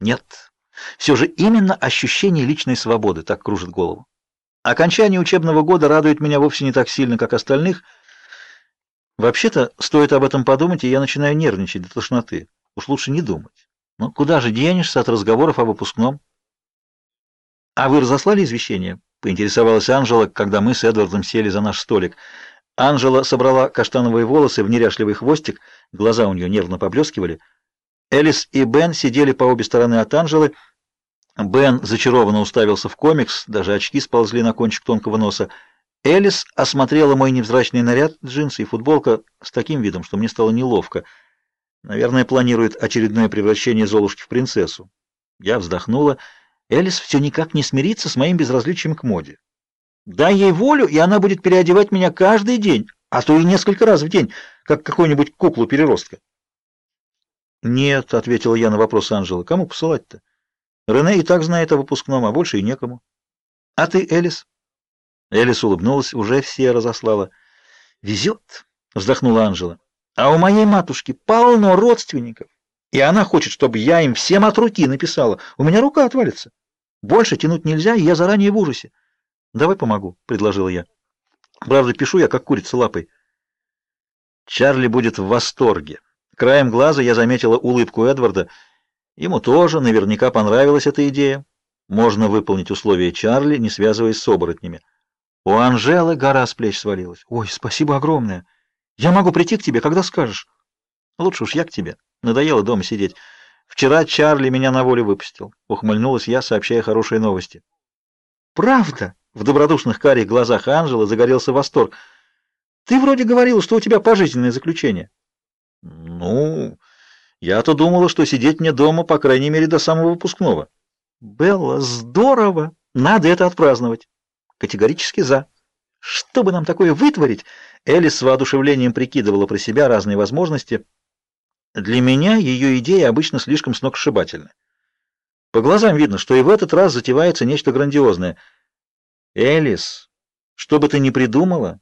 Нет, все же именно ощущение личной свободы так кружит голову. Окончание учебного года радует меня вовсе не так сильно, как остальных. Вообще-то, стоит об этом подумать, и я начинаю нервничать до тошноты. Уж лучше не думать. Но куда же денешься от разговоров о выпускном? А вы разослали извещение? поинтересовалась Анжела, когда мы с Эдвардом сели за наш столик. Анжела собрала каштановые волосы в неряшливый хвостик, глаза у нее нервно поблескивали. Элис и Бен сидели по обе стороны от Анжелы. Бен зачарованно уставился в комикс, даже очки сползли на кончик тонкого носа. Элис осмотрела мой невзрачный наряд, джинсы и футболка с таким видом, что мне стало неловко. Наверное, планирует очередное превращение Золушки в принцессу. Я вздохнула. Элис все никак не смирится с моим безразличием к моде. Дай ей волю, и она будет переодевать меня каждый день, а то и несколько раз в день, как какую-нибудь куклу-переростка. «Нет», — ответила я на вопрос Анжелы, — «кому посылать-то? Рене и так знает о выпускном, а больше и некому». «А ты, Элис?» Элис улыбнулась, уже все разослала. «Везет», — вздохнула Анжела. «А у моей матушки полно родственников, и она хочет, чтобы я им всем от руки написала. У меня рука отвалится. Больше тянуть нельзя, и я заранее в ужасе». «Давай помогу», — предложила я. «Правда, пишу я, как курица лапой». Чарли будет в восторге. Краем глаза я заметила улыбку Эдварда. Ему тоже наверняка понравилась эта идея. Можно выполнить условия Чарли, не связываясь с оборотнями. У Анжелы гора с плеч свалилась. «Ой, спасибо огромное! Я могу прийти к тебе, когда скажешь?» «Лучше уж я к тебе. Надоело дома сидеть. Вчера Чарли меня на волю выпустил». Ухмыльнулась я, сообщая хорошие новости. «Правда?» В добродушных карих глазах Анжелы загорелся восторг. «Ты вроде говорил, что у тебя пожизненное заключение». Я-то думала, что сидеть мне дома, по крайней мере, до самого выпускного. Белла, здорово! Надо это отпраздновать. Категорически за. Что бы нам такое вытворить? Элис с воодушевлением прикидывала про себя разные возможности. Для меня ее идеи обычно слишком сногсшибательны. По глазам видно, что и в этот раз затевается нечто грандиозное. Элис, что бы ты ни придумала,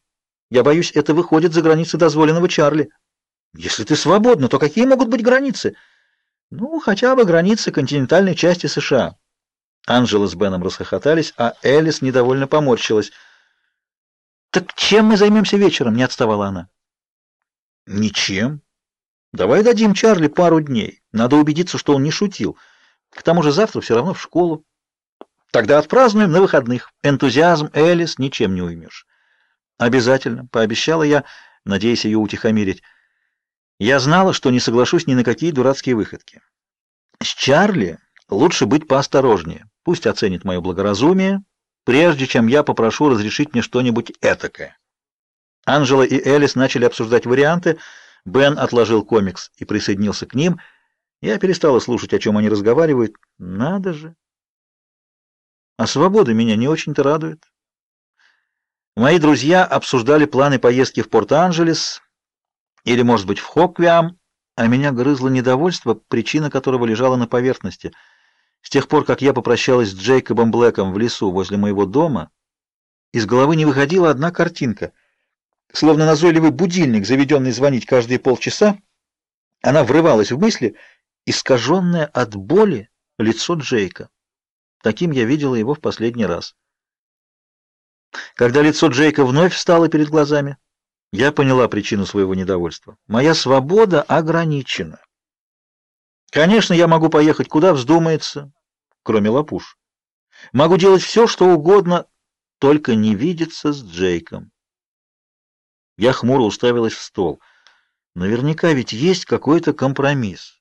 я боюсь, это выходит за границы дозволенного Чарли. Если ты свободна, то какие могут быть границы? Ну, хотя бы границы континентальной части США. Анжела с Беном расхохотались, а Элис недовольно поморщилась. Так чем мы займемся вечером? не отставала она. Ничем. Давай дадим Чарли пару дней. Надо убедиться, что он не шутил. К тому же завтра все равно в школу. Тогда отпразднуем на выходных. Энтузиазм Элис ничем не уймешь. Обязательно, пообещала я, надеясь ее утихомирить. Я знала, что не соглашусь ни на какие дурацкие выходки. С Чарли лучше быть поосторожнее. Пусть оценит мое благоразумие, прежде чем я попрошу разрешить мне что-нибудь этакое. Анжела и Элис начали обсуждать варианты. Бен отложил комикс и присоединился к ним. Я перестала слушать, о чем они разговаривают. Надо же. А свобода меня не очень-то радует. Мои друзья обсуждали планы поездки в Порт-Анджелес, или, может быть, в Хоквиам, а меня грызло недовольство, причина которого лежала на поверхности. С тех пор, как я попрощалась с Джейкобом Блэком в лесу возле моего дома, из головы не выходила одна картинка. Словно назойливый будильник, заведенный звонить каждые полчаса, она врывалась в мысли, искаженное от боли лицо Джейка. Таким я видела его в последний раз. Когда лицо Джейка вновь встало перед глазами, я поняла причину своего недовольства. Моя свобода ограничена. Конечно, я могу поехать куда вздумается, кроме лапуш. Могу делать все, что угодно, только не видеться с Джейком. Я хмуро уставилась в стол. Наверняка ведь есть какой-то компромисс.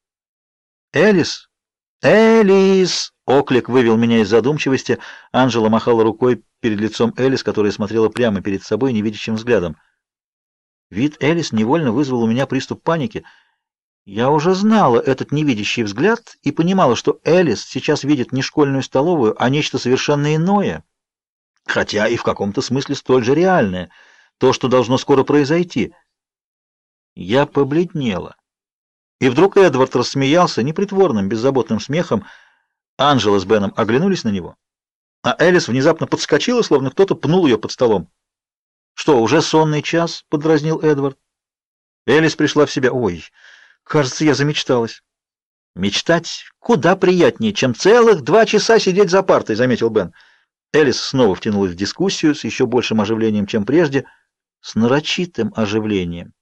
Элис, Элис, оклик вывел меня из задумчивости. Анжела махала рукой перед лицом Элис, которая смотрела прямо перед собой невидящим взглядом. Вид Элис невольно вызвал у меня приступ паники. Я уже знала этот невидящий взгляд и понимала, что Элис сейчас видит не школьную столовую, а нечто совершенно иное, хотя и в каком-то смысле столь же реальное, то, что должно скоро произойти. Я побледнела. И вдруг Эдвард рассмеялся непритворным, беззаботным смехом. Анжела с Беном оглянулись на него, а Элис внезапно подскочила, словно кто-то пнул ее под столом. Что, уже сонный час? подразнил Эдвард. Элис пришла в себя. Ой, кажется, я замечталась. Мечтать куда приятнее, чем целых два часа сидеть за партой, заметил Бен. Элис снова втянулась в дискуссию с еще большим оживлением, чем прежде, с нарочитым оживлением.